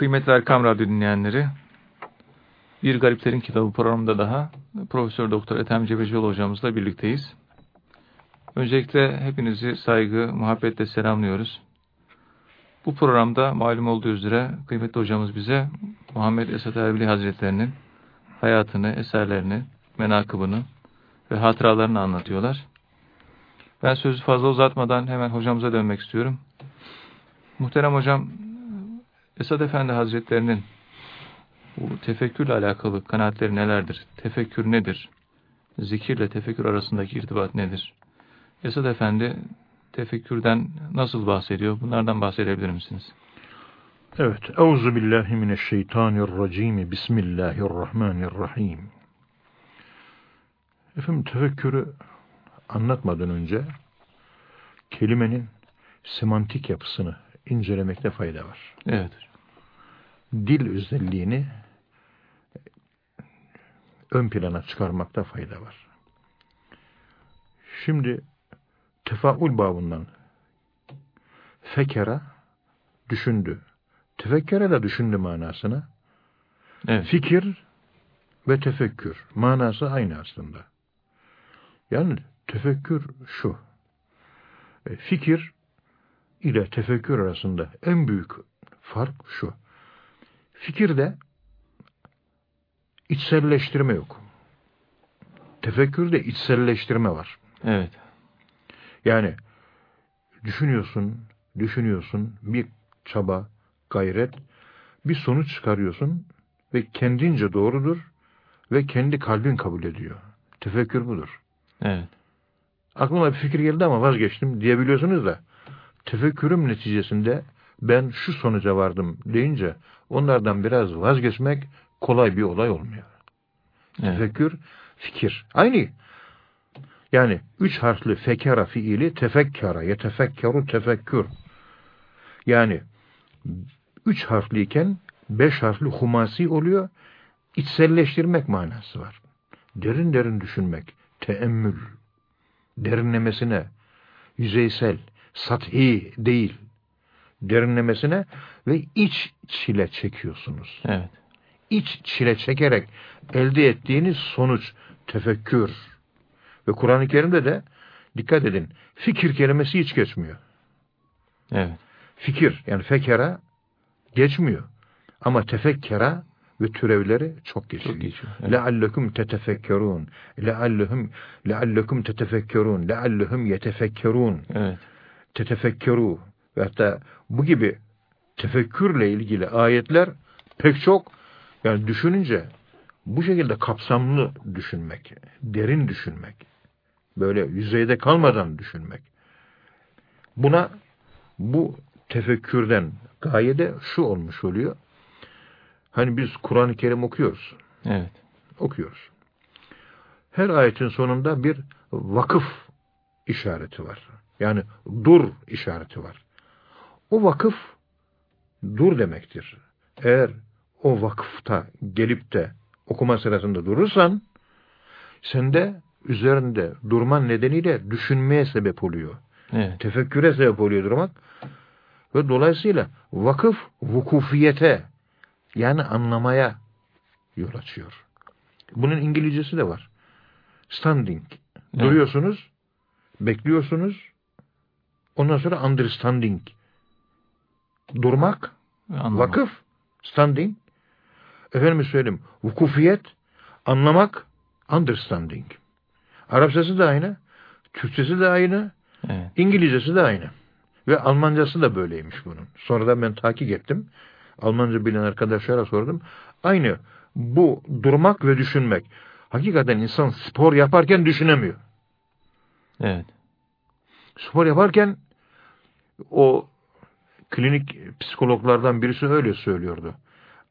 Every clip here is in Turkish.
Kıymetli Erkam Radyo dinleyenleri, Bir Gariplerin Kitabı programında daha Profesör Doktor Ethem Cebecioğlu hocamızla birlikteyiz. Öncelikle hepinizi saygı, muhabbetle selamlıyoruz. Bu programda malum olduğu üzere kıymetli hocamız bize Muhammed Esat Erbili Hazretlerinin hayatını, eserlerini, menakıbını ve hatıralarını anlatıyorlar. Ben sözü fazla uzatmadan hemen hocamıza dönmek istiyorum. Muhterem hocam, Esad Efendi Hazretlerinin bu tefekkürle alakalı kanaatleri nelerdir? Tefekkür nedir? Zikirle tefekkür arasındaki irtibat nedir? Esad Efendi tefekkürden nasıl bahsediyor? Bunlardan bahsedebilir misiniz? Evet. Euzu billahi mineşşeytanirracim. Bismillahirrahmanirrahim. Efendim tefekkürü anlatmadan önce kelimenin semantik yapısını incelemekte fayda var. Evet. Dil özelliğini ön plana çıkarmakta fayda var. Şimdi tefaul babından fekera düşündü. Tefekkere de düşündü manasına. Evet. Fikir ve tefekkür manası aynı aslında. Yani tefekkür şu. E, fikir ile tefekkür arasında en büyük fark şu. Fikirde içselleştirme yok. Tefekkürde içselleştirme var. Evet. Yani düşünüyorsun, düşünüyorsun, bir çaba, gayret, bir sonuç çıkarıyorsun ve kendince doğrudur ve kendi kalbin kabul ediyor. Tefekkür budur. Evet. Aklıma bir fikir geldi ama vazgeçtim diyebiliyorsunuz da tefekkürüm neticesinde ben şu sonuca vardım deyince onlardan biraz vazgeçmek kolay bir olay olmuyor. Evet. Tefekkür, fikir. Aynı. Yani üç harfli fekera fiili tefekkara, yetefekkeru tefekkür. Yani üç harfliyken beş harfli humasi oluyor. İçselleştirmek manası var. Derin derin düşünmek, teemmül, derinlemesine, yüzeysel, sathi değil, derinlemesine ve iç çile çekiyorsunuz. Evet. İç çile çekerek elde ettiğiniz sonuç tefekkür. Ve Kur'an-ı Kerim'de de dikkat edin, fikir kelimesi hiç geçmiyor. Evet. Fikir yani fekera geçmiyor. Ama tefekkera ve türevleri çok geçiyor. Çok geçiyor. Evet. Leallekum tetefekkerun. Leallehum leallekum tetefekkerun. Leallehum yetefekkerun. Evet. Tetefekkeru. Ve hatta bu gibi tefekkürle ilgili ayetler pek çok yani düşününce bu şekilde kapsamlı düşünmek, derin düşünmek, böyle yüzeyde kalmadan düşünmek. Buna bu tefekkürden gaye de şu olmuş oluyor. Hani biz Kur'an-ı Kerim okuyoruz. Evet. Okuyoruz. Her ayetin sonunda bir vakıf işareti var. Yani dur işareti var. O vakıf dur demektir. Eğer o vakıfta gelip de okuma sırasında durursan sende üzerinde durman nedeniyle düşünmeye sebep oluyor. Evet. Tefekküre sebep oluyor durmak. Ve dolayısıyla vakıf vukufiyete yani anlamaya yol açıyor. Bunun İngilizcesi de var. Standing. Evet. Duruyorsunuz, bekliyorsunuz. Ondan sonra understanding. Durmak, Anlamak. vakıf, standing. Efendim söyleyeyim, vukufiyet, anlamak, understanding. Arapçası da aynı, Türkçesi de aynı, evet. İngilizcesi de aynı. Ve Almancası da böyleymiş bunun. Sonradan ben takip ettim. Almanca bilen arkadaşlara sordum. Aynı bu durmak ve düşünmek. Hakikaten insan spor yaparken düşünemiyor. Evet. Spor yaparken o klinik psikologlardan birisi öyle söylüyordu.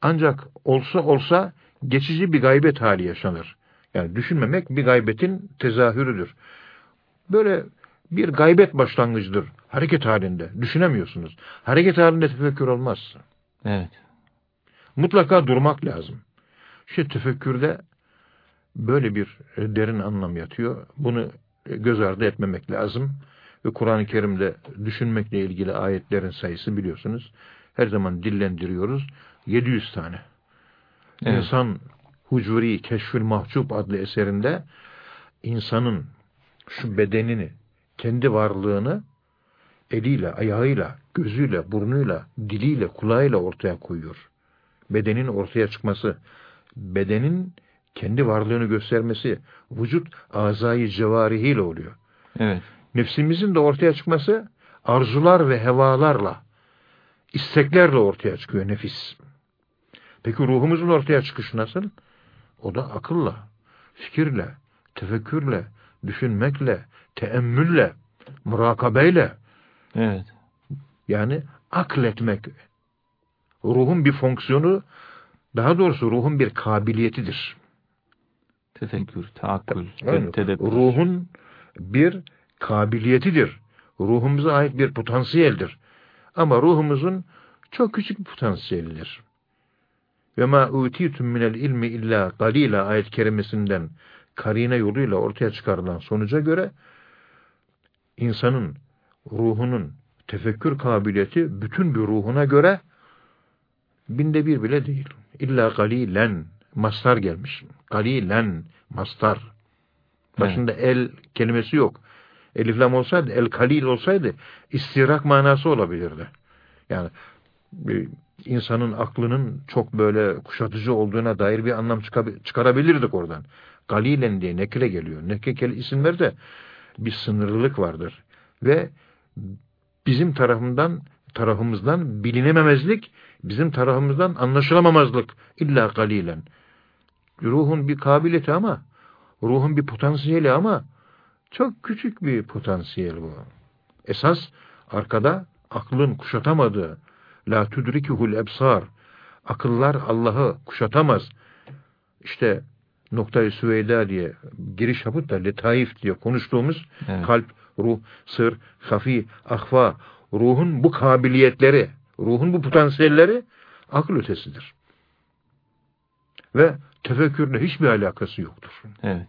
Ancak olsa olsa geçici bir gaybet hali yaşanır. Yani düşünmemek bir gaybetin tezahürüdür. Böyle bir gaybet başlangıcıdır. Hareket halinde. Düşünemiyorsunuz. Hareket halinde tefekkür olmaz. Evet. Mutlaka durmak lazım. İşte tefekkürde böyle bir derin anlam yatıyor. Bunu göz ardı etmemek lazım. Ve Kur'an-ı Kerim'de düşünmekle ilgili ayetlerin sayısı biliyorsunuz her zaman dillendiriyoruz. 700 tane. Evet. İnsan Hucuri Keşfül Mahcup adlı eserinde insanın şu bedenini, kendi varlığını eliyle, ayağıyla, gözüyle, burnuyla, diliyle, kulağıyla ortaya koyuyor. Bedenin ortaya çıkması, bedenin kendi varlığını göstermesi, vücut azayı cevarihiyle oluyor. Evet. Nefsimizin de ortaya çıkması arzular ve hevalarla, isteklerle ortaya çıkıyor nefis. Peki ruhumuzun ortaya çıkışı nasıl? O da akılla, fikirle, tefekkürle, düşünmekle, teemmülle, murakabeyle. Evet. Yani akletmek. Ruhun bir fonksiyonu, daha doğrusu ruhun bir kabiliyetidir. Tefekkür, taakkül, yani, tedebbür. Ruhun bir kabiliyetidir. Ruhumuza ait bir potansiyeldir. Ama ruhumuzun çok küçük bir potansiyelidir. Ve ma utitum minel ilmi illa galila ayet kerimesinden karine yoluyla ortaya çıkarılan sonuca göre insanın ruhunun tefekkür kabiliyeti bütün bir ruhuna göre binde bir bile değil. İlla galilen mastar gelmiş. Galilen mastar. Başında evet. el kelimesi yok. Eliflam olsaydı, el kalil olsaydı istirak manası olabilirdi. Yani insanın aklının çok böyle kuşatıcı olduğuna dair bir anlam çıkarabilirdik oradan. Galilen diye nekre geliyor. Nekre isimlerde bir sınırlılık vardır. Ve bizim tarafından tarafımızdan bilinememezlik, bizim tarafımızdan anlaşılamamazlık illa galilen. Ruhun bir kabiliyeti ama, ruhun bir potansiyeli ama çok küçük bir potansiyel bu. Esas arkada aklın kuşatamadığı, la tudrikihul ebsar, akıllar Allah'ı kuşatamaz. İşte noktayı Süveyda diye giriş yapıp da letaif diye konuştuğumuz evet. kalp, ruh, sır, hafi, ahva, ruhun bu kabiliyetleri, ruhun bu potansiyelleri akıl ötesidir. Ve tefekkürle hiçbir alakası yoktur. Evet.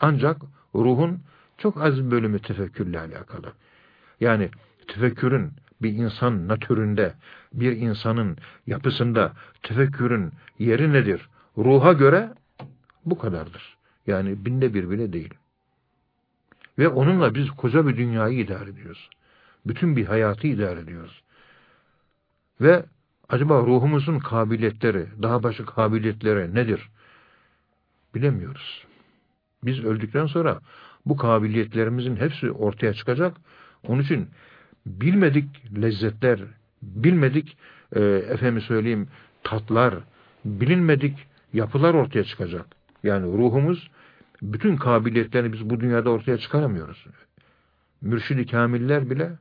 Ancak ruhun çok az bölümü tefekkürle alakalı. Yani tefekkürün bir insan natüründe, bir insanın yapısında tefekkürün yeri nedir? Ruha göre bu kadardır. Yani binde bir bile değil. Ve onunla biz koca bir dünyayı idare ediyoruz. Bütün bir hayatı idare ediyoruz. Ve acaba ruhumuzun kabiliyetleri, daha başka kabiliyetleri nedir? Bilemiyoruz. Biz öldükten sonra bu kabiliyetlerimizin hepsi ortaya çıkacak. Onun için bilmedik lezzetler, bilmedik e, efendim söyleyeyim tatlar, bilinmedik yapılar ortaya çıkacak. Yani ruhumuz bütün kabiliyetlerini biz bu dünyada ortaya çıkaramıyoruz. Mürşidi kamiller bile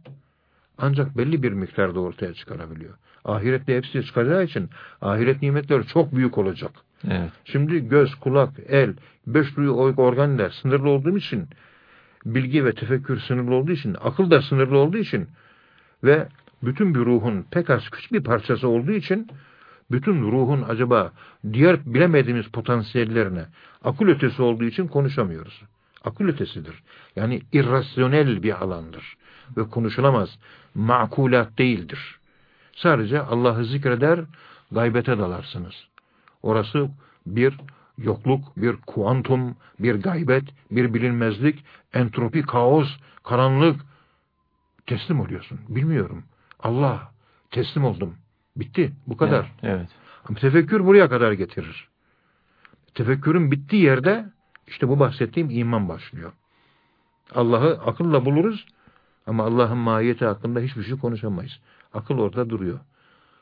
ancak belli bir miktarda ortaya çıkarabiliyor. Ahirette hepsi çıkacağı için ahiret nimetleri çok büyük olacak. Evet. Şimdi göz, kulak, el, beş duyu organlar sınırlı olduğu için bilgi ve tefekkür sınırlı olduğu için, akıl da sınırlı olduğu için ve bütün bir ruhun pek az küçük bir parçası olduğu için bütün ruhun acaba diğer bilemediğimiz potansiyellerine akıl ötesi olduğu için konuşamıyoruz. Akıl ötesidir. Yani irrasyonel bir alandır. Ve konuşulamaz. Makulat değildir. Sadece Allah'ı zikreder, gaybete dalarsınız. Orası bir yokluk, bir kuantum, bir gaybet, bir bilinmezlik, entropi, kaos, karanlık. Teslim oluyorsun. Bilmiyorum. Allah, teslim oldum. Bitti. Bu kadar. Evet. evet. Tefekkür buraya kadar getirir. Tefekkürün bittiği yerde işte bu bahsettiğim iman başlıyor. Allah'ı akılla buluruz ama Allah'ın mahiyeti hakkında hiçbir şey konuşamayız. Akıl orada duruyor.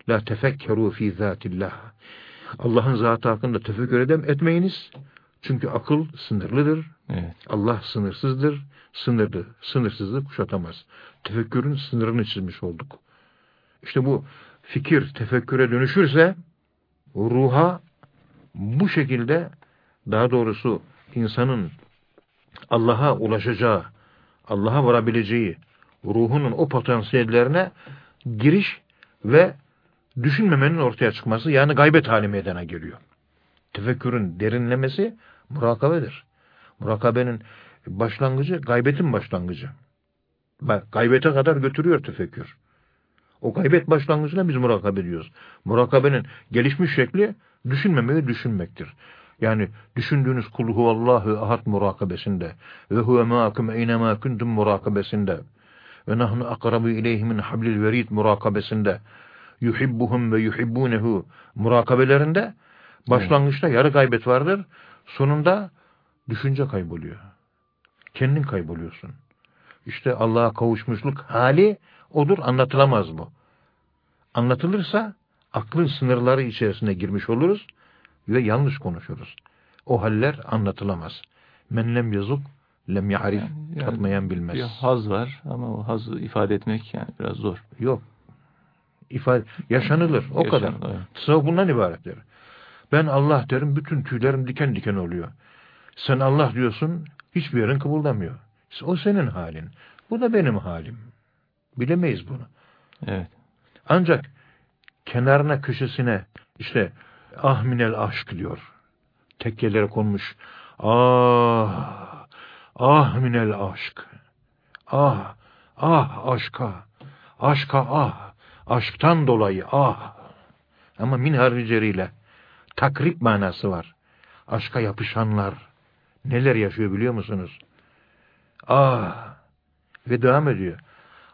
La tefekkeru fi zatillah. Allah'ın zatı hakkında tefekkür edem etmeyiniz. Çünkü akıl sınırlıdır. Evet. Allah sınırsızdır. Sınırlı, sınırsızlık kuşatamaz. Tefekkürün sınırını çizmiş olduk. İşte bu fikir tefekküre dönüşürse ruha bu şekilde daha doğrusu insanın Allah'a ulaşacağı, Allah'a varabileceği ruhunun o potansiyellerine giriş ve düşünmemenin ortaya çıkması yani gaybet hali meydana geliyor. Tefekkürün derinlemesi murakabedir. Murakabenin başlangıcı gaybetin başlangıcı. Bak gaybete kadar götürüyor tefekkür. O gaybet başlangıcına biz murakabe ediyoruz. Murakabenin gelişmiş şekli düşünmemeyi düşünmektir. Yani düşündüğünüz kul huvallahu ahad murakabesinde ve huve ma'akum eynema kuntum murakabesinde ve nahnu akrabu ileyhi min hablil verid murakabesinde yuhibbuhum ve yuhibbunehu murakabelerinde başlangıçta yarı gaybet vardır. Sonunda düşünce kayboluyor. Kendin kayboluyorsun. İşte Allah'a kavuşmuşluk hali odur anlatılamaz bu. Anlatılırsa aklın sınırları içerisine girmiş oluruz ve yanlış konuşuruz. O haller anlatılamaz. Men lem yazuk lem yarif yani, yani tatmayan bilmez. Bir haz var ama o hazı ifade etmek yani biraz zor. Yok. İfade, yaşanılır. O Yaşanılır, kadar. Evet. Tasavvuf bundan ibarettir. Ben Allah derim bütün tüylerim diken diken oluyor. Sen Allah diyorsun hiçbir yerin kıvıldamıyor. O senin halin. Bu da benim halim. Bilemeyiz bunu. Evet. Ancak kenarına köşesine işte ah minel aşk diyor. Tekkelere konmuş. Ah, ah minel aşk. Ah, ah aşka. Aşka ah. Aşktan dolayı ah. Ama min hariceriyle takrip manası var. Aşka yapışanlar neler yaşıyor biliyor musunuz? Ah ve devam ediyor.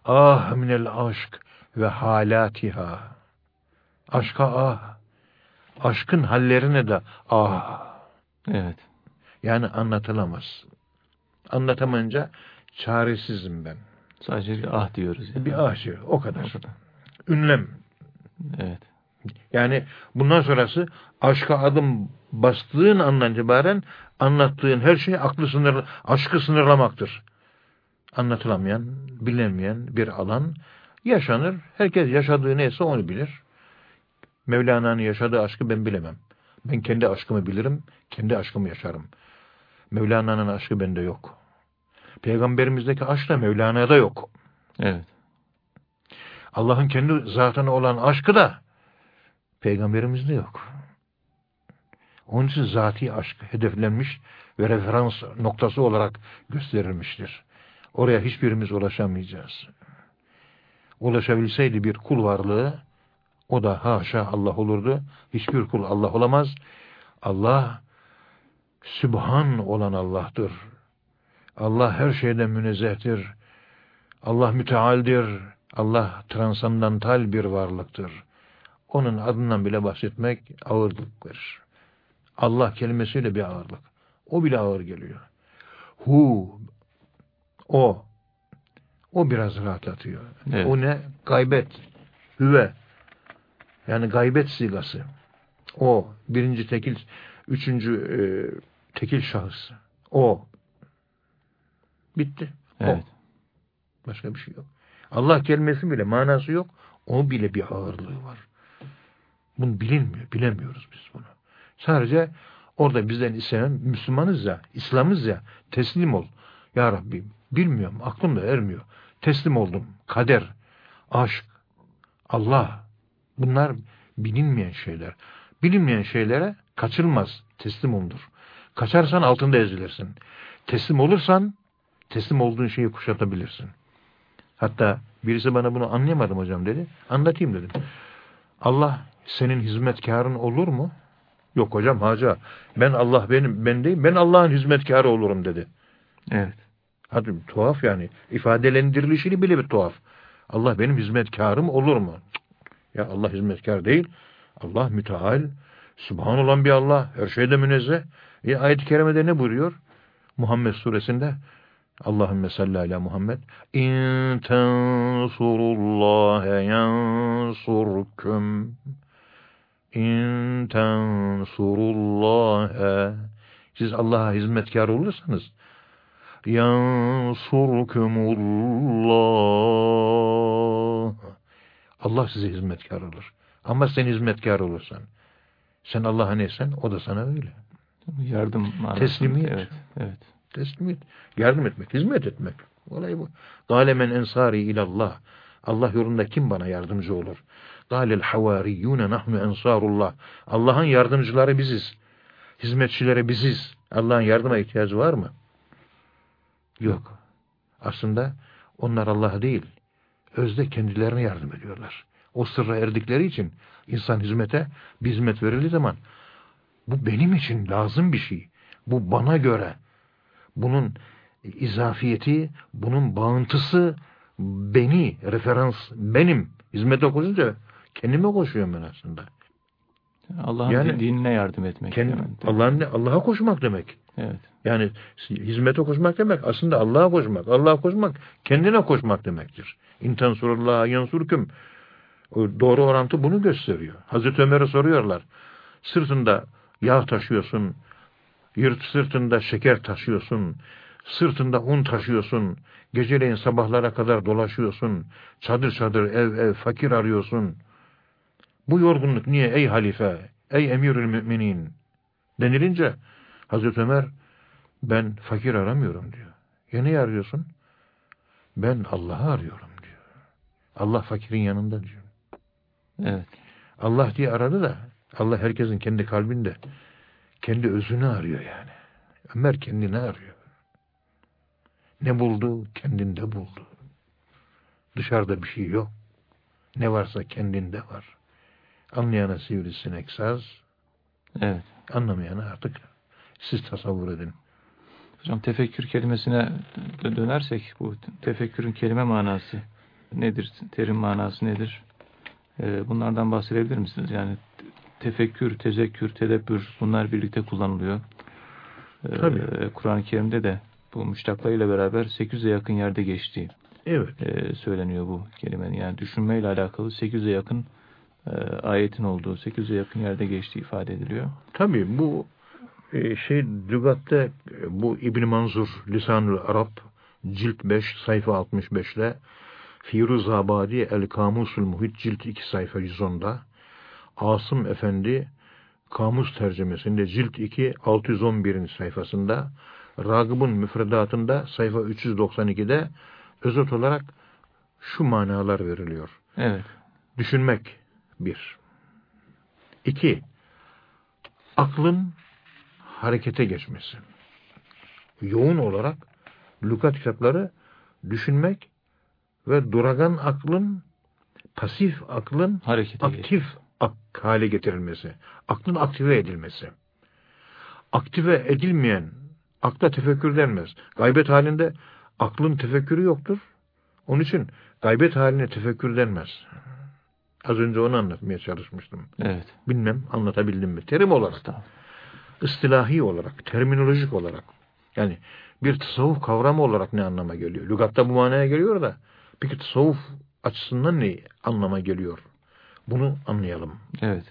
Ah minel aşk ve halatiha. Aşka ah. Aşkın hallerine de ah. Evet. Yani anlatılamaz. Anlatamayınca çaresizim ben. Sadece bir ah diyoruz. Yani. Bir ah diyor. O kadar. O kadar. Ünlem. Evet. Yani bundan sonrası aşka adım bastığın andan itibaren anlattığın her şey aklı sınır, aşkı sınırlamaktır. Anlatılamayan, bilinmeyen bir alan yaşanır. Herkes yaşadığı neyse onu bilir. Mevlana'nın yaşadığı aşkı ben bilemem. Ben kendi aşkımı bilirim, kendi aşkımı yaşarım. Mevlana'nın aşkı bende yok. Peygamberimizdeki aşk da Mevlana'da yok. Evet. Allah'ın kendi zatına olan aşkı da peygamberimizde yok. Onun için zati aşk hedeflenmiş ve referans noktası olarak gösterilmiştir. Oraya hiçbirimiz ulaşamayacağız. Ulaşabilseydi bir kul varlığı, o da haşa Allah olurdu. Hiçbir kul Allah olamaz. Allah, Sübhan olan Allah'tır. Allah her şeyden münezzehtir. Allah mütealdir. Allah transandantal bir varlıktır. Onun adından bile bahsetmek ağırlık verir. Allah kelimesiyle bir ağırlık. O bile ağır geliyor. Hu, o, o biraz rahatlatıyor. Evet. O ne? Gaybet, hüve. Yani gaybet sigası. O, birinci tekil, üçüncü e, tekil şahıs. O. Bitti. Evet. O. Başka bir şey yok. Allah kelimesi bile manası yok. O bile bir ağırlığı var. Bunu bilinmiyor. Bilemiyoruz biz bunu. Sadece orada bizden istenen Müslümanız ya, İslam'ız ya, teslim ol. Ya Rabbi bilmiyorum, aklım da ermiyor. Teslim oldum. Kader, aşk, Allah. Bunlar bilinmeyen şeyler. Bilinmeyen şeylere kaçılmaz. Teslim olunur. Kaçarsan altında ezilirsin. Teslim olursan teslim olduğun şeyi kuşatabilirsin. Hatta birisi bana bunu anlayamadım hocam dedi. Anlatayım dedim. Allah senin hizmetkarın olur mu? Yok hocam haca. Ben Allah benim ben değil. Ben Allah'ın hizmetkarı olurum dedi. Evet. Hadi tuhaf yani. İfadelendirilişini bile bir tuhaf. Allah benim hizmetkarım olur mu? Ya Allah hizmetkar değil. Allah müteal, subhan olan bir Allah. Her şeyde münezzeh. E, ayet-i kerimede ne buyuruyor? Muhammed suresinde Allahümme salli ala Muhammed. İn tensurullâhe yansurkum. İn tensurullâhe. Siz Allah'a hizmetkar olursanız yansurkumullah. Allah size hizmetkar olur. Ama sen hizmetkar olursan, sen Allah'a neysen o da sana öyle. Yardım Teslimiyet. Evet, evet. Teslimiyet. Yardım etmek, hizmet etmek. Olay bu. Galemen ensari ilallah. Allah yolunda kim bana yardımcı olur? Galil havariyyune nahnu ensarullah. Allah'ın yardımcıları biziz. Hizmetçileri biziz. Allah'ın yardıma ihtiyacı var mı? Yok. Aslında onlar Allah değil. özde kendilerine yardım ediyorlar. O sırra erdikleri için insan hizmete bir hizmet verildiği zaman bu benim için lazım bir şey. Bu bana göre. Bunun izafiyeti, bunun bağıntısı beni, referans benim. Hizmete koşunca kendime koşuyorum ben aslında. Allah'ın yani, dinine yardım etmek. Allah'ın Allah'a koşmak demek. Evet. Yani hizmete koşmak demek aslında Allah'a koşmak. Allah'a koşmak kendine koşmak demektir. İntan surullah yansurküm. Doğru orantı bunu gösteriyor. Hazreti Ömer'e soruyorlar. Sırtında yağ taşıyorsun, yırt sırtında şeker taşıyorsun, sırtında un taşıyorsun, geceleyin sabahlara kadar dolaşıyorsun, çadır çadır ev ev fakir arıyorsun. Bu yorgunluk niye ey halife, ey emirül müminin denilince Hazreti Ömer ben fakir aramıyorum diyor. Ya ne arıyorsun? Ben Allah'ı arıyorum diyor. Allah fakirin yanında diyor. Evet. Allah diye aradı da Allah herkesin kendi kalbinde kendi özünü arıyor yani. Ömer kendini arıyor. Ne buldu? Kendinde buldu. Dışarıda bir şey yok. Ne varsa kendinde var. Anlayana sivrisinek saz. Evet. Anlamayana artık siz tasavvur edin. Hocam tefekkür kelimesine dönersek bu tefekkürün kelime manası nedir? Terim manası nedir? Ee, bunlardan bahsedebilir misiniz? Yani tefekkür, tezekkür, tedebbür bunlar birlikte kullanılıyor. Ee, Tabii. Kur'an-ı Kerim'de de bu müştaklarıyla beraber 800'e yakın yerde geçtiği evet. e, söyleniyor bu kelimenin. Yani düşünmeyle alakalı 800'e yakın e, ayetin olduğu, 800'e yakın yerde geçtiği ifade ediliyor. Tabii bu e, şey lügatte bu İbn Manzur Lisanül Arap cilt 5 sayfa 65'te Firuz Abadi El Kamusul Muhit cilt 2 sayfa 110'da Asım Efendi Kamus tercümesinde cilt 2 611. sayfasında Ragıb'ın müfredatında sayfa 392'de özet olarak şu manalar veriliyor. Evet. Düşünmek bir. İki, aklın harekete geçmesi. Yoğun olarak lügat kitapları düşünmek ve duragan aklın, pasif aklın Harekete aktif ak hale getirilmesi. Aklın aktive edilmesi. Aktive edilmeyen akla tefekkür denmez. Gaybet halinde aklın tefekkürü yoktur. Onun için gaybet haline tefekkür denmez. Az önce onu anlatmaya çalışmıştım. Evet. Bilmem anlatabildim mi? Terim olarak. da, ıstilahi olarak, terminolojik olarak. Yani bir tasavvuf kavramı olarak ne anlama geliyor? Lügatta bu manaya geliyor da peki tasavvuf açısından ne anlama geliyor? Bunu anlayalım. Evet.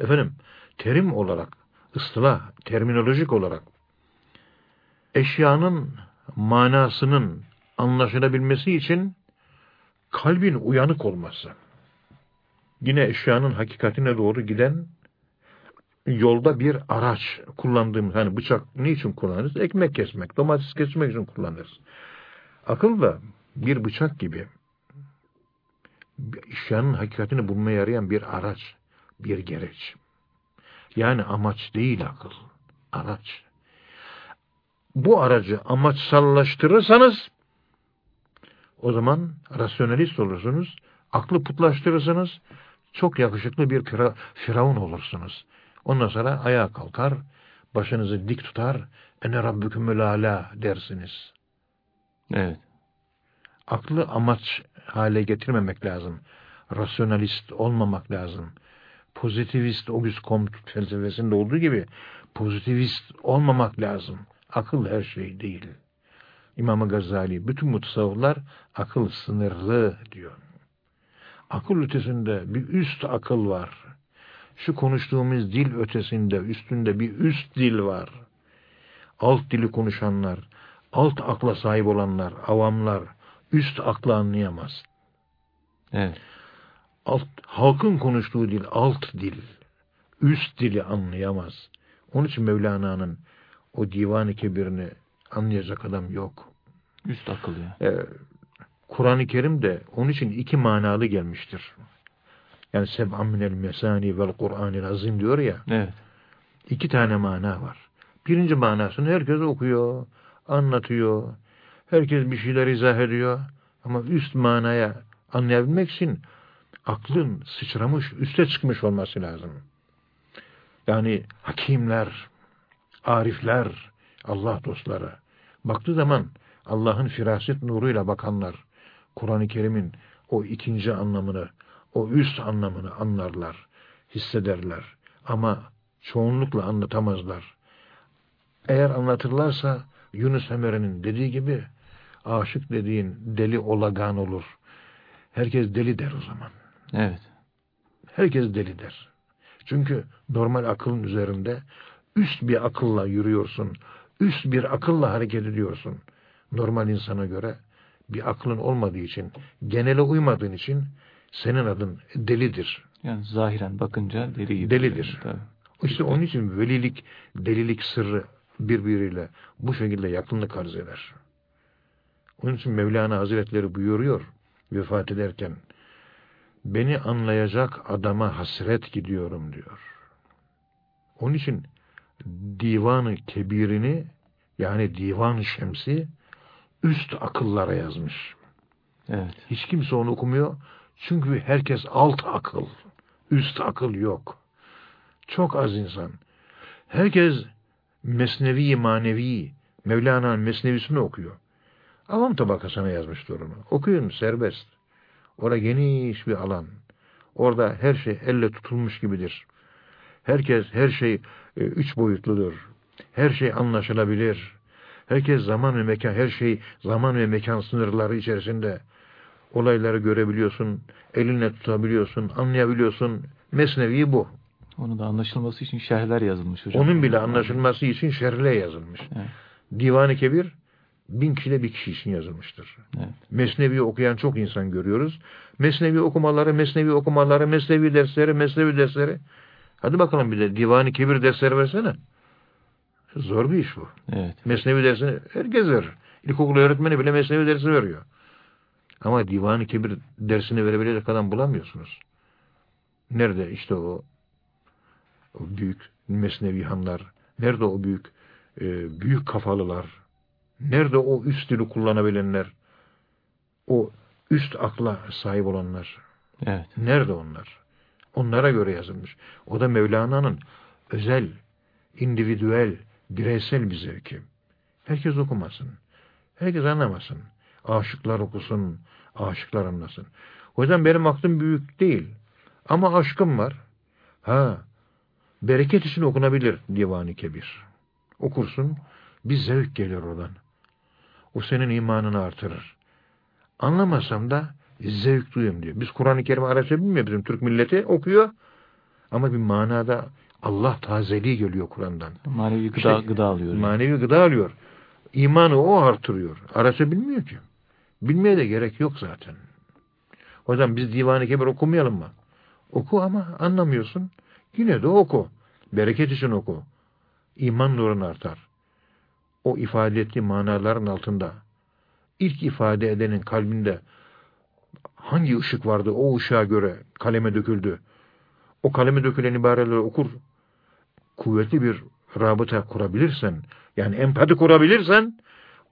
Efendim, terim olarak, ıstılah, terminolojik olarak eşyanın manasının anlaşılabilmesi için kalbin uyanık olması. Yine eşyanın hakikatine doğru giden yolda bir araç kullandığımız, hani bıçak ne için kullanırız? Ekmek kesmek, domates kesmek için kullanırız. Akıl da bir bıçak gibi eşyanın hakikatini bulmaya yarayan bir araç, bir gereç. Yani amaç değil akıl, araç. Bu aracı amaçsallaştırırsanız o zaman rasyonalist olursunuz, aklı putlaştırırsınız, çok yakışıklı bir fira firavun olursunuz. Ondan sonra ayağa kalkar, başınızı dik tutar, ene rabbükümül ala dersiniz. Evet. Aklı amaç hale getirmemek lazım. Rasyonalist olmamak lazım. Pozitivist Auguste Comte felsefesinde olduğu gibi pozitivist olmamak lazım. Akıl her şey değil. İmam Gazali bütün mutasavvıflar akıl sınırlı diyor. Akıl ötesinde bir üst akıl var. Şu konuştuğumuz dil ötesinde, üstünde bir üst dil var. Alt dili konuşanlar, alt akla sahip olanlar, avamlar, üst akla anlayamaz. Evet. Alt, halkın konuştuğu dil alt dil. Üst dili anlayamaz. Onun için Mevlana'nın o divan-ı kebirini anlayacak adam yok. Üst akıl ya. Ee, Kur'an-ı Kerim de onun için iki manalı gelmiştir. Yani seb'an minel mesani vel Kur'anil azim diyor ya. Evet. İki tane mana var. Birinci manasını herkes okuyor, anlatıyor. Herkes bir şeyler izah ediyor. Ama üst manaya anlayabilmek için aklın sıçramış, üste çıkmış olması lazım. Yani hakimler, arifler, Allah dostları baktığı zaman Allah'ın firaset nuruyla bakanlar Kur'an-ı Kerim'in o ikinci anlamını, o üst anlamını anlarlar, hissederler. Ama çoğunlukla anlatamazlar. Eğer anlatırlarsa Yunus Emre'nin dediği gibi aşık dediğin deli olagan olur. Herkes deli der o zaman. Evet. Herkes deli der. Çünkü normal akılın üzerinde üst bir akılla yürüyorsun. Üst bir akılla hareket ediyorsun. Normal insana göre bir aklın olmadığı için, genele uymadığın için senin adın delidir. Yani zahiren bakınca deli gibi. Delidir. Tabii. İşte onun için velilik, delilik sırrı birbiriyle bu şekilde yakınlık arz eder. Onun için Mevlana Hazretleri buyuruyor vefat ederken beni anlayacak adama hasret gidiyorum diyor. Onun için divanı kebirini yani divan şemsi üst akıllara yazmış. Evet. Hiç kimse onu okumuyor. Çünkü herkes alt akıl. Üst akıl yok. Çok az insan. Herkes mesnevi manevi, Mevlana'nın mesnevisini okuyor. Avam tabakasına yazmıştır onu. Okuyun serbest. Orada geniş bir alan. Orada her şey elle tutulmuş gibidir. Herkes, her şey e, üç boyutludur. Her şey anlaşılabilir. Herkes zaman ve mekan, her şey zaman ve mekan sınırları içerisinde. Olayları görebiliyorsun, elinle tutabiliyorsun, anlayabiliyorsun. Mesnevi bu. Onu da anlaşılması için şerhler yazılmış hocam. Onun bile anlaşılması için şerhler yazılmış. Evet. Divan-ı Kebir bin kişide bir kişi için yazılmıştır. Evet. Mesnevi okuyan çok insan görüyoruz. Mesnevi okumaları, mesnevi okumaları, mesnevi dersleri, mesnevi dersleri. Hadi bakalım bir de Divan-ı Kebir dersleri versene. Zor bir iş bu. Evet. Mesnevi dersini herkes verir. İlkokul öğretmeni bile mesnevi dersi veriyor. Ama Divan-ı Kebir dersini verebilecek adam bulamıyorsunuz. Nerede işte o, o büyük mesnevi hanlar, nerede o büyük e, büyük kafalılar, nerede o üst dili kullanabilenler, o üst akla sahip olanlar, evet. nerede onlar? Onlara göre yazılmış. O da Mevlana'nın özel, individüel, bireysel bir zevki. Herkes okumasın. Herkes anlamasın. Aşıklar okusun, aşıklar anlasın. O yüzden benim aklım büyük değil. Ama aşkım var. Ha, bereket için okunabilir Divan-ı Kebir. Okursun, bir zevk gelir oradan. O senin imanını artırır. Anlamasam da zevk duyuyorum diyor. Biz Kur'an-ı Kerim Arapça bilmiyor bizim Türk milleti okuyor. Ama bir manada Allah tazeliği geliyor Kur'an'dan. Manevi gıda, işte, gıda alıyor. Manevi yani. gıda alıyor. İmanı o artırıyor. Arapça bilmiyor ki. Bilmeye de gerek yok zaten. O yüzden biz Divan-ı Kebir okumayalım mı? Oku ama anlamıyorsun. Yine de oku. Bereket için oku. İman nurun artar. O ifade ettiği manaların altında ilk ifade edenin kalbinde hangi ışık vardı o ışığa göre kaleme döküldü. O kaleme dökülen ibareleri okur. Kuvvetli bir rabıta kurabilirsen, yani empati kurabilirsen,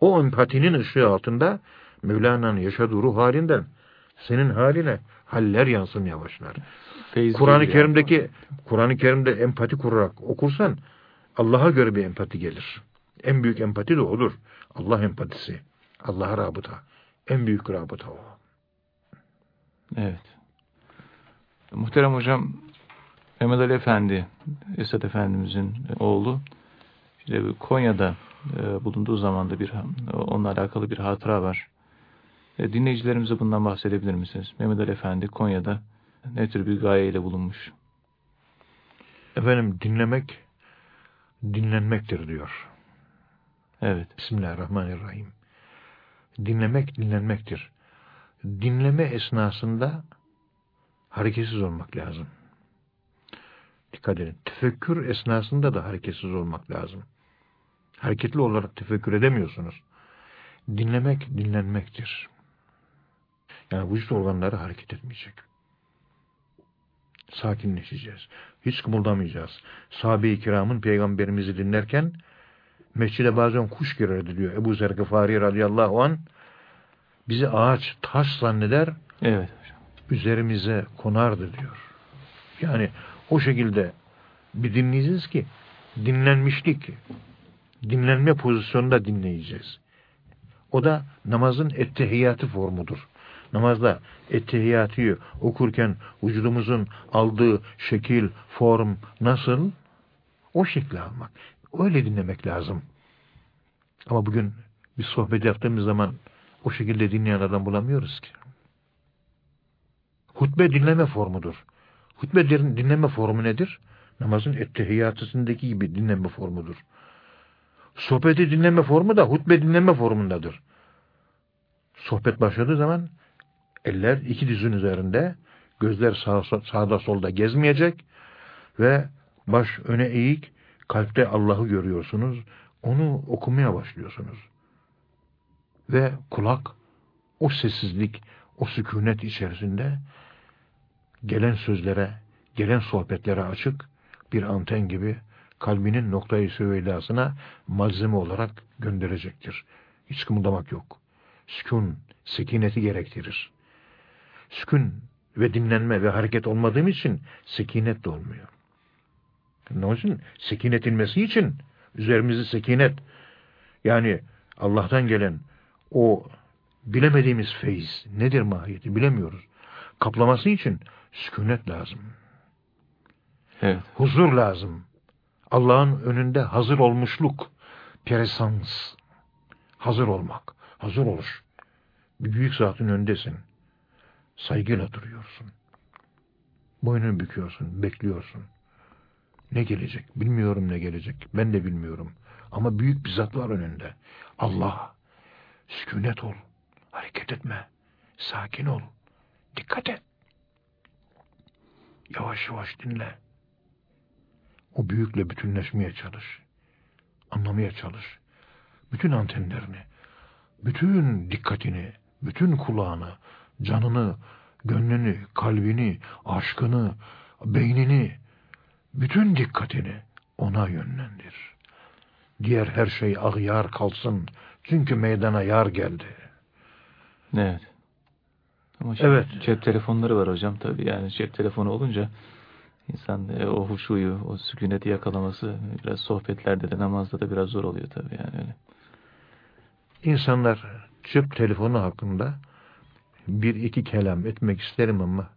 o empatinin ışığı altında Mevlana'nın yaşadığı ruh halinden senin haline haller yansımaya başlar. Kur'an-ı Kerim'deki Kur'an-ı Kerim'de empati kurarak okursan Allah'a göre bir empati gelir. En büyük empati de odur. Allah empatisi. Allah'a rabıta. En büyük rabıta o. Evet. Muhterem hocam Mehmet Ali Efendi, Esat Efendimizin oğlu işte Konya'da e, bulunduğu zamanda bir onunla alakalı bir hatıra var. E, dinleyicilerimize bundan bahsedebilir misiniz? Mehmet Ali Efendi Konya'da ne tür bir gayeyle bulunmuş? Efendim dinlemek dinlenmektir diyor. Evet. Bismillahirrahmanirrahim. Dinlemek dinlenmektir. Dinleme esnasında hareketsiz olmak lazım. Dikkat edin. Tefekkür esnasında da hareketsiz olmak lazım. Hareketli olarak tefekkür edemiyorsunuz. Dinlemek dinlenmektir. Yani vücut organları hareket etmeyecek. Sakinleşeceğiz. Hiç kımıldamayacağız. Sahabe-i kiramın peygamberimizi dinlerken mescide bazen kuş girerdi diyor. Ebu Zer Gıfari radıyallahu an bizi ağaç, taş zanneder. Evet hocam. Üzerimize konardı diyor. Yani o şekilde bir dinleyeceğiz ki dinlenmişlik, dinlenme pozisyonunda dinleyeceğiz. O da namazın ettehiyatı formudur. Namazda ettehiyatı okurken vücudumuzun aldığı şekil, form nasıl? O şekli almak. Öyle dinlemek lazım. Ama bugün bir sohbet yaptığımız zaman o şekilde dinleyen adam bulamıyoruz ki. Hutbe dinleme formudur. Hutbe dinleme formu nedir? Namazın ettehiyatısındaki gibi dinleme formudur. Sohbeti dinleme formu da hutbe dinleme formundadır. Sohbet başladığı zaman eller iki dizin üzerinde, gözler sağ, sağda solda gezmeyecek ve baş öne eğik, kalpte Allah'ı görüyorsunuz, onu okumaya başlıyorsunuz. Ve kulak o sessizlik, o sükunet içerisinde gelen sözlere, gelen sohbetlere açık bir anten gibi kalbinin noktayı süveydasına malzeme olarak gönderecektir. Hiç kımıldamak yok. Sükun, sekineti gerektirir. Sükun ve dinlenme ve hareket olmadığım için sekinet de olmuyor. Onun için sekinet inmesi için üzerimizi sekinet yani Allah'tan gelen o bilemediğimiz feyiz nedir mahiyeti bilemiyoruz. Kaplaması için sükunet lazım. Evet. Huzur lazım. Allah'ın önünde hazır olmuşluk, presans, hazır olmak, hazır oluş. Bir büyük zatın önündesin. Saygıyla duruyorsun. Boynunu büküyorsun, bekliyorsun. Ne gelecek? Bilmiyorum ne gelecek. Ben de bilmiyorum. Ama büyük bir zat var önünde. Allah. Sükunet ol. Hareket etme. Sakin ol. Dikkat et. Yavaş yavaş dinle. O büyükle bütünleşmeye çalış. Anlamaya çalış. Bütün antenlerini, bütün dikkatini, bütün kulağını, canını, gönlünü, kalbini, aşkını, beynini, bütün dikkatini ona yönlendir. Diğer her şey ağyar kalsın. Çünkü meydana yar geldi. Evet. Ama evet. Cep telefonları var hocam tabii. Yani cep telefonu olunca insan e, o huşuyu, o sükuneti yakalaması biraz sohbetlerde de namazda da biraz zor oluyor tabii yani öyle. İnsanlar cep telefonu hakkında bir iki kelam etmek isterim ama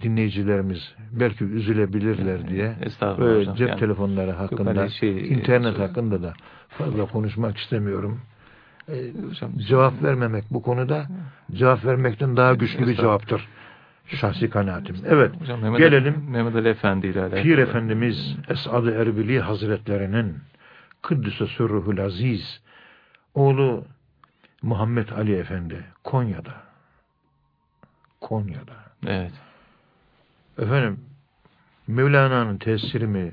dinleyicilerimiz belki üzülebilirler diye böyle hocam. cep yani, telefonları hakkında, hani şey, internet şey, hakkında da fazla konuşmak istemiyorum. Ee, hocam, cevap vermemek bu konuda cevap vermekten daha güçlü bir cevaptır. Şahsi kanaatim. Evet. Hocam, Mehmet gelelim. Mehmet Ali Efendi ile alakalı. Pir Efendimiz Esad-ı Erbili Hazretlerinin Kıddüs'e Sürruhul Aziz oğlu Muhammed Ali Efendi Konya'da. Konya'da. Evet. Efendim Mevlana'nın tesiri mi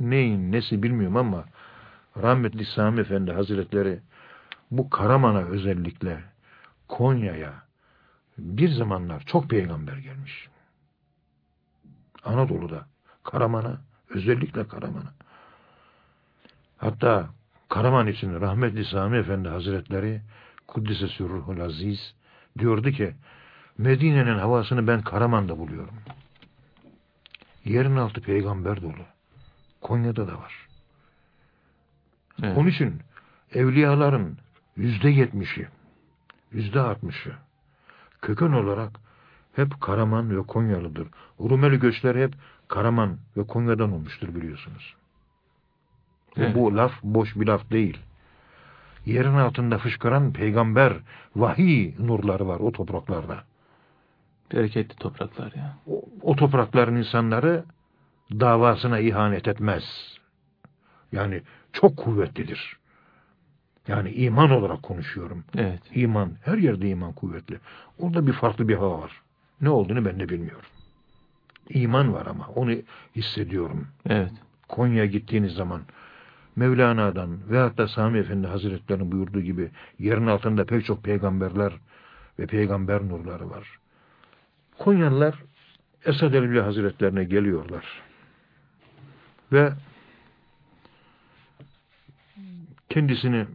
neyin nesi bilmiyorum ama rahmetli Sami Efendi Hazretleri bu Karaman'a özellikle Konya'ya bir zamanlar çok peygamber gelmiş. Anadolu'da Karaman'a özellikle Karaman'a. Hatta Karaman için rahmetli Sami Efendi Hazretleri Kuddise Sürruhul Aziz diyordu ki Medine'nin havasını ben Karaman'da buluyorum. Yerin altı peygamber dolu. Konya'da da var. Evet. Onun için evliyaların yüzde yetmişi, yüzde altmışı köken olarak hep Karaman ve Konyalıdır. Rumeli göçleri hep Karaman ve Konya'dan olmuştur biliyorsunuz. Evet. Bu laf boş bir laf değil. Yerin altında fışkıran peygamber, vahiy nurları var o topraklarda. Bereketli topraklar ya. O, o toprakların insanları davasına ihanet etmez. Yani çok kuvvetlidir. Yani iman olarak konuşuyorum. Evet. İman, her yerde iman kuvvetli. Orada bir farklı bir hava var. Ne olduğunu ben de bilmiyorum. İman var ama onu hissediyorum. Evet. Konya'ya gittiğiniz zaman Mevlana'dan ve hatta Sami Efendi Hazretleri'nin buyurduğu gibi yerin altında pek çok peygamberler ve peygamber nurları var. Konyalılar Esad Erbil Hazretlerine geliyorlar. Ve kendisini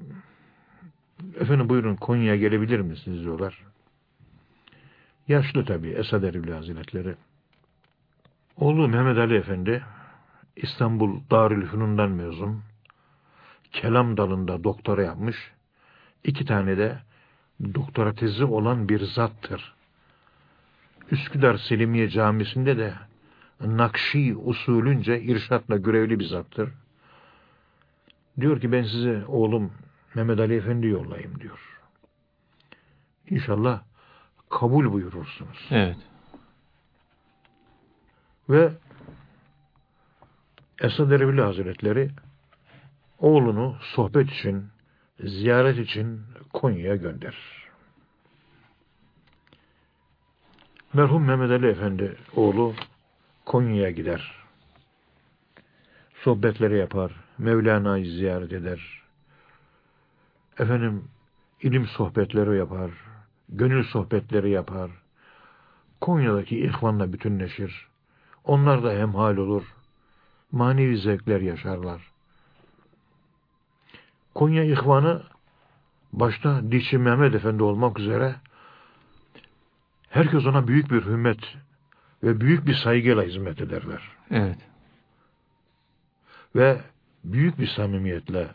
efendim buyurun Konya'ya gelebilir misiniz diyorlar. Yaşlı tabii Esad Erbil Hazretleri. Oğlu Mehmet Ali Efendi İstanbul Darülfünun'dan mezun. Kelam dalında doktora yapmış. İki tane de doktora tezi olan bir zattır. Üsküdar Selimiye Camisi'nde de Nakşi usulünce irşatla görevli bir zattır. Diyor ki ben size oğlum Mehmet Ali Efendi yollayayım diyor. İnşallah kabul buyurursunuz. Evet. Ve Esad Erbil Hazretleri oğlunu sohbet için, ziyaret için Konya'ya gönderir. Merhum Mehmet Ali Efendi oğlu Konya'ya gider. Sohbetleri yapar, Mevlana'yı ziyaret eder. Efendim, ilim sohbetleri yapar, gönül sohbetleri yapar. Konya'daki ihvanla bütünleşir. Onlar da hemhal olur. Manevi zevkler yaşarlar. Konya ihvanı başta Dişi Mehmet Efendi olmak üzere herkes ona büyük bir hürmet ve büyük bir saygıyla hizmet ederler. Evet. Ve büyük bir samimiyetle,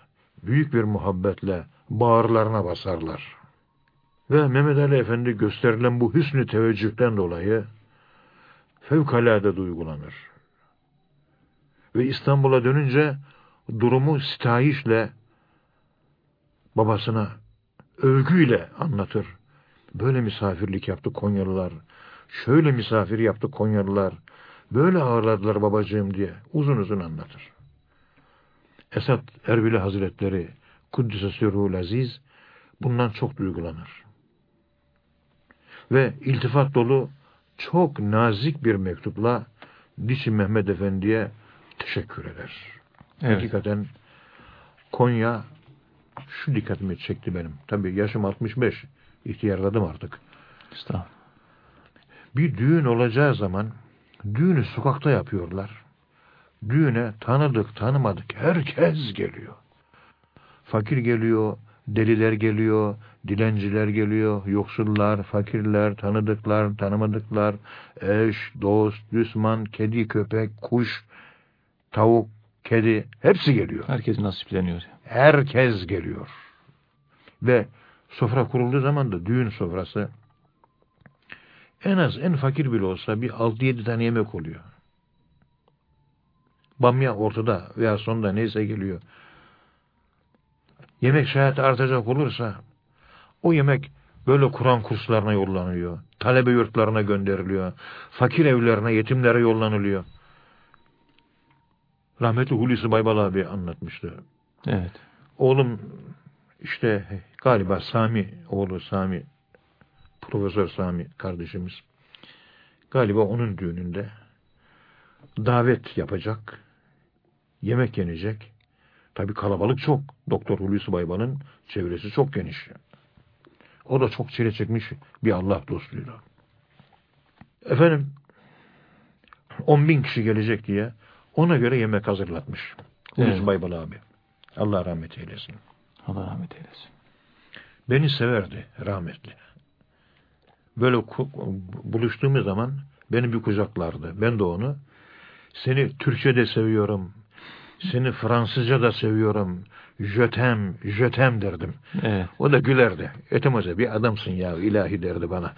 büyük bir muhabbetle bağırlarına basarlar. Ve Mehmet Ali Efendi gösterilen bu hüsnü teveccühten dolayı fevkalade duygulanır. Ve İstanbul'a dönünce durumu sitayişle babasına övgüyle anlatır. Böyle misafirlik yaptı Konyalılar. Şöyle misafir yaptı Konyalılar. Böyle ağırladılar babacığım diye uzun uzun anlatır. Esat Erbili Hazretleri Kuddise Sürruhul Aziz bundan çok duygulanır. Ve iltifat dolu çok nazik bir mektupla Dişi Mehmet Efendi'ye teşekkür eder. Evet. Hakikaten Konya şu dikkatimi çekti benim. Tabii yaşım 65. İhtiyarladım artık. Estağfurullah. Bir düğün olacağı zaman düğünü sokakta yapıyorlar. Düğüne tanıdık tanımadık herkes geliyor. Fakir geliyor, deliler geliyor, dilenciler geliyor, yoksullar, fakirler, tanıdıklar, tanımadıklar, eş, dost, düşman, kedi, köpek, kuş, tavuk, kedi hepsi geliyor. Herkes nasipleniyor. Herkes geliyor. Ve sofra kurulduğu zaman da düğün sofrası en az en fakir bile olsa bir 6-7 tane yemek oluyor. Bamya ortada veya sonunda neyse geliyor. Yemek şayet artacak olursa o yemek böyle Kur'an kurslarına yollanıyor. Talebe yurtlarına gönderiliyor. Fakir evlerine, yetimlere yollanılıyor. Rahmetli Hulusi Baybal abi anlatmıştı. Evet. Oğlum işte galiba Sami, oğlu Sami, Profesör Sami kardeşimiz galiba onun düğününde davet yapacak, yemek yenecek. Tabi kalabalık çok. Doktor Hulusi Baybal'ın çevresi çok geniş. O da çok çile çekmiş bir Allah dostuydu. Efendim 10 bin kişi gelecek diye ona göre yemek hazırlatmış. Hulusi evet. Baybal abi. Allah rahmet eylesin. Allah rahmet eylesin. Beni severdi rahmetli. Böyle buluştuğumuz zaman beni bir kucaklardı. Ben de onu. Seni Türkçe de seviyorum. Seni Fransızca da seviyorum. Jötem, jötem derdim. Evet. O da gülerdi. Etemoze bir adamsın ya ilahi derdi bana.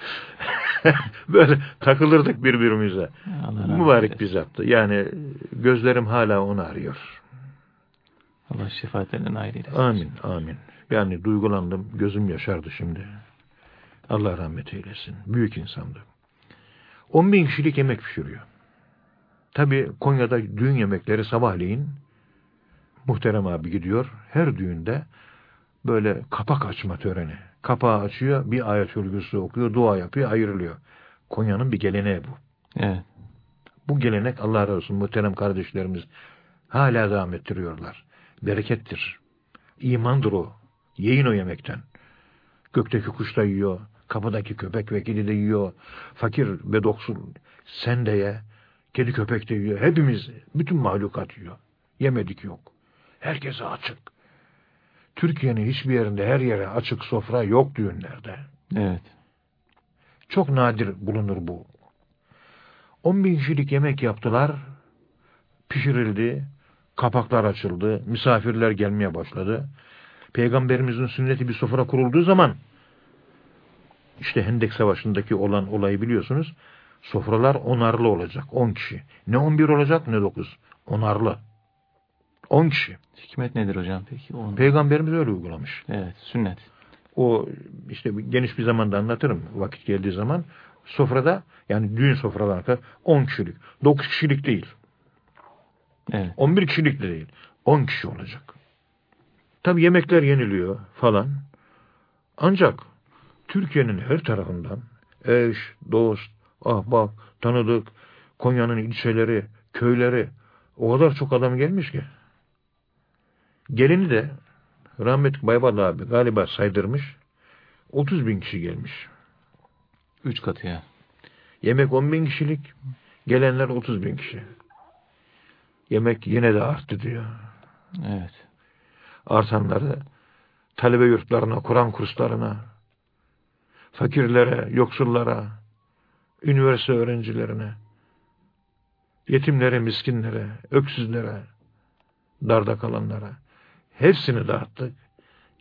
Böyle takılırdık birbirimize. Allah Mübarek bir zattı. Yani gözlerim hala onu arıyor. Allah şefaatlerinden ayrı Amin, amin. Yani duygulandım, gözüm yaşardı şimdi. Allah rahmet eylesin. Büyük insandı. 10 bin kişilik yemek pişiriyor. Tabi Konya'da düğün yemekleri sabahleyin muhterem abi gidiyor. Her düğünde böyle kapak açma töreni. Kapağı açıyor, bir ayet örgüsü okuyor, dua yapıyor, ayrılıyor. Konya'nın bir geleneği bu. Evet. Bu gelenek Allah razı olsun muhterem kardeşlerimiz hala devam ettiriyorlar. Berekettir. İmandır o. Yiyin o yemekten. Gökteki kuş da yiyor. Kapıdaki köpek ve kedi de yiyor. Fakir ve doksul sen de ye. Kedi köpek de yiyor. Hepimiz, bütün mahlukat yiyor. Yemedik yok. Herkese açık. Türkiye'nin hiçbir yerinde her yere açık sofra yok düğünlerde. Evet. Çok nadir bulunur bu. 10 bin kişilik yemek yaptılar, pişirildi, kapaklar açıldı, misafirler gelmeye başladı. Peygamberimizin sünneti bir sofra kurulduğu zaman, işte Hendek Savaşı'ndaki olan olayı biliyorsunuz, sofralar onarlı olacak, 10 kişi. Ne 11 olacak ne 9, onarlı. 10 kişi. Hikmet nedir hocam peki? Onu... Peygamberimiz öyle uygulamış. Evet, sünnet. O işte geniş bir zamanda anlatırım vakit geldiği zaman. Sofrada yani düğün sofralarında 10 kişilik. 9 kişilik değil. Evet. 11 kişilik de değil. 10 kişi olacak. Tabi yemekler yeniliyor falan. Ancak Türkiye'nin her tarafından eş, dost, ahbap, tanıdık, Konya'nın ilçeleri, köyleri o kadar çok adam gelmiş ki. Gelini de rahmetli Baybal abi galiba saydırmış. 30 bin kişi gelmiş. Üç katı ya. Yemek 10 bin kişilik. Gelenler 30 bin kişi. Yemek yine de arttı diyor. Evet. Artanları talebe yurtlarına, Kur'an kurslarına, fakirlere, yoksullara, üniversite öğrencilerine, yetimlere, miskinlere, öksüzlere, darda kalanlara, Hepsini dağıttık.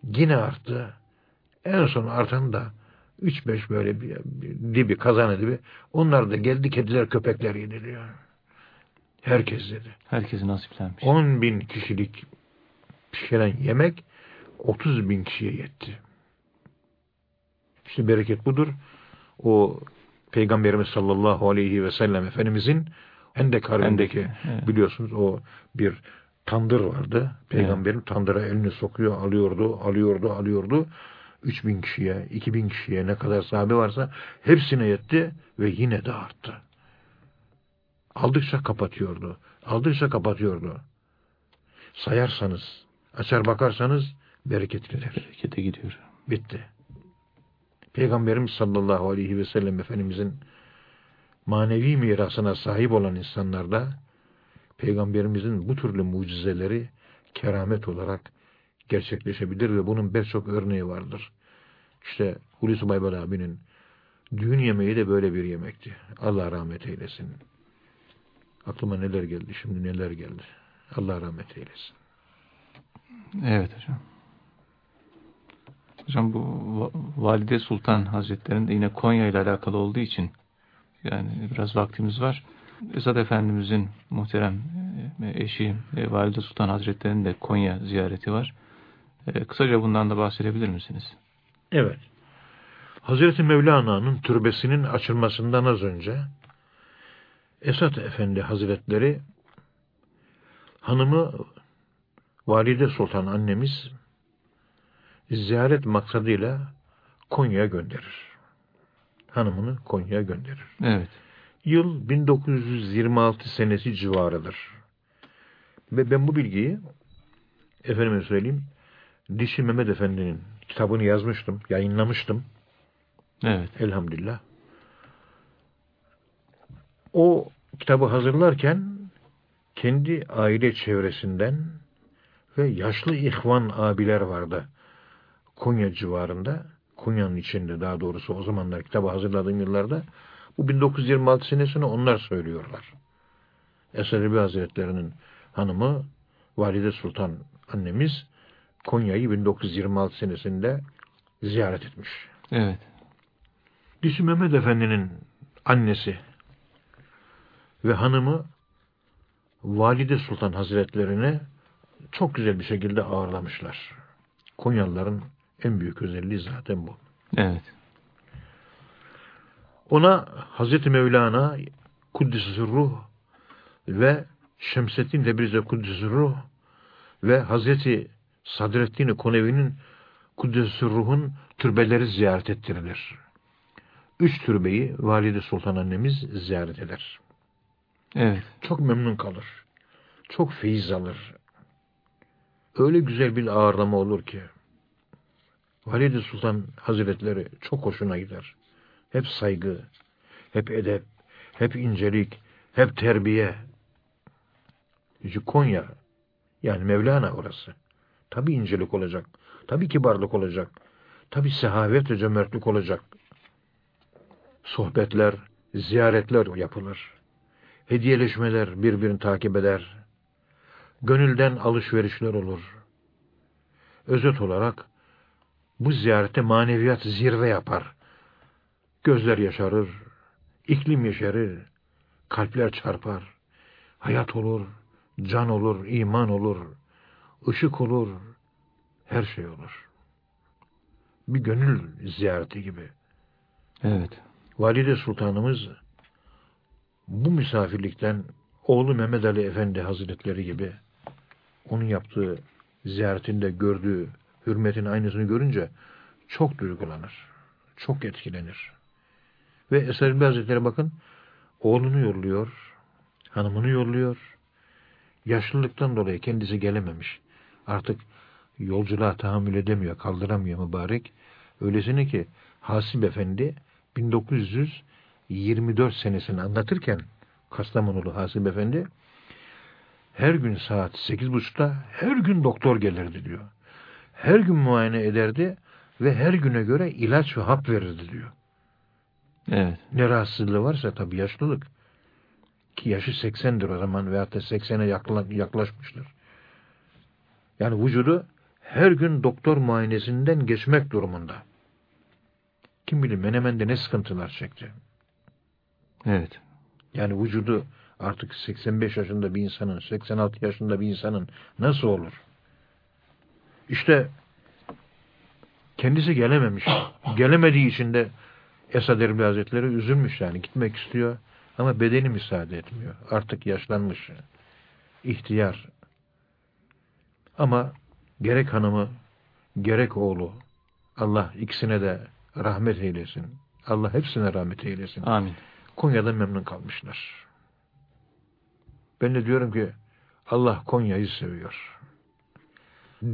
Yine arttı. En son artan da 3-5 böyle bir, bir dibi, kazanı dibi. Onlar da geldi kediler, köpekler yediriyor. Herkes dedi. Herkesi nasiplenmiş. 10 bin kişilik pişiren yemek 30 bin kişiye yetti. İşte bereket budur. O Peygamberimiz sallallahu aleyhi ve sellem Efendimizin Hendek Harbi'ndeki evet. biliyorsunuz o bir tandır vardı. Peygamberin evet. tandıra elini sokuyor, alıyordu, alıyordu, alıyordu. 3000 kişiye, 2000 kişiye ne kadar sahibi varsa hepsine yetti ve yine de arttı. Aldıkça kapatıyordu. Aldıkça kapatıyordu. Sayarsanız, açar bakarsanız bereket gider. Berekete gidiyor. Bitti. Peygamberimiz sallallahu aleyhi ve sellem Efendimizin manevi mirasına sahip olan insanlarda Peygamberimizin bu türlü mucizeleri keramet olarak gerçekleşebilir ve bunun birçok örneği vardır. İşte Hulusi Baybal abinin düğün yemeği de böyle bir yemekti. Allah rahmet eylesin. Aklıma neler geldi, şimdi neler geldi. Allah rahmet eylesin. Evet hocam. Hocam bu Valide Sultan Hazretleri'nin de yine Konya ile alakalı olduğu için yani biraz vaktimiz var. Esad Efendimizin muhterem e, eşi e, Valide Sultan Hazretleri'nin de Konya ziyareti var. E, kısaca bundan da bahsedebilir misiniz? Evet. Hazreti Mevlana'nın türbesinin açılmasından az önce Esat Efendi Hazretleri hanımı Valide Sultan annemiz ziyaret maksadıyla Konya'ya gönderir. Hanımını Konya'ya gönderir. Evet. Yıl 1926 senesi civarıdır. Ve ben bu bilgiyi efendime söyleyeyim Dişi Mehmet Efendi'nin kitabını yazmıştım, yayınlamıştım. Evet. Elhamdülillah. O kitabı hazırlarken kendi aile çevresinden ve yaşlı ihvan abiler vardı. Konya civarında, Konya'nın içinde daha doğrusu o zamanlar kitabı hazırladığım yıllarda bu 1926 senesini onlar söylüyorlar. Esad Erbil Hazretleri'nin hanımı Valide Sultan annemiz Konya'yı 1926 senesinde ziyaret etmiş. Evet. Dişi Mehmet Efendi'nin annesi ve hanımı Valide Sultan Hazretlerini çok güzel bir şekilde ağırlamışlar. Konyalıların en büyük özelliği zaten bu. Evet. Ona Hazreti Mevlana Kuddis Ruh ve Şemseddin Tebrize Kuddis Ruh ve Hazreti Sadreddin Konevi'nin Kuddis Ruh'un türbeleri ziyaret ettirilir. Üç türbeyi Valide Sultan annemiz ziyaret eder. Evet. Çok memnun kalır. Çok feyiz alır. Öyle güzel bir ağırlama olur ki. Valide Sultan Hazretleri çok hoşuna gider hep saygı, hep edep, hep incelik, hep terbiye. Çünkü Konya, yani Mevlana orası. Tabi incelik olacak. Tabi kibarlık olacak. Tabi sehavet ve cömertlik olacak. Sohbetler, ziyaretler yapılır. Hediyeleşmeler birbirini takip eder. Gönülden alışverişler olur. Özet olarak bu ziyarete maneviyat zirve yapar. Gözler yaşarır, iklim yeşerir, kalpler çarpar, hayat olur, can olur, iman olur, ışık olur, her şey olur. Bir gönül ziyareti gibi. Evet. Valide Sultanımız bu misafirlikten oğlu Mehmet Ali Efendi Hazretleri gibi onun yaptığı ziyaretinde gördüğü hürmetin aynısını görünce çok duygulanır. Çok etkilenir. Ve Eser Hazretleri bakın oğlunu yolluyor, hanımını yolluyor. Yaşlılıktan dolayı kendisi gelememiş. Artık yolculuğa tahammül edemiyor, kaldıramıyor mübarek. Öylesine ki Hasip Efendi 1924 senesini anlatırken Kastamonulu Hasip Efendi her gün saat sekiz buçukta her gün doktor gelirdi diyor. Her gün muayene ederdi ve her güne göre ilaç ve hap verirdi diyor. Evet. Ne rahatsızlığı varsa tabi yaşlılık. Ki yaşı 80'dir o zaman veyahut da 80'e yaklaşmıştır. Yani vücudu her gün doktor muayenesinden geçmek durumunda. Kim bilir Menemen'de ne sıkıntılar çekti. Evet. Yani vücudu artık 85 yaşında bir insanın, 86 yaşında bir insanın nasıl olur? İşte kendisi gelememiş. Gelemediği için de Esad Erbil Hazretleri üzülmüş yani gitmek istiyor ama bedeni müsaade etmiyor. Artık yaşlanmış. ihtiyar. Ama gerek hanımı gerek oğlu Allah ikisine de rahmet eylesin. Allah hepsine rahmet eylesin. Amin. Konya'da memnun kalmışlar. Ben de diyorum ki Allah Konya'yı seviyor.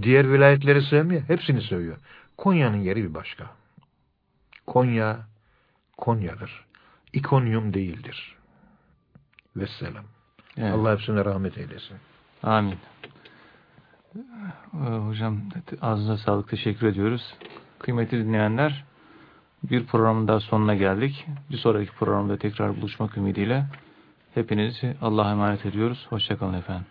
Diğer vilayetleri sevmiyor, hepsini seviyor. Konya'nın yeri bir başka. Konya, Konya'dır. İkonyum değildir. Vesselam. Evet. Allah hepsine rahmet eylesin. Amin. Ee, hocam ağzınıza sağlık teşekkür ediyoruz. Kıymetli dinleyenler bir programın daha sonuna geldik. Bir sonraki programda tekrar buluşmak ümidiyle hepinizi Allah'a emanet ediyoruz. Hoşçakalın efendim.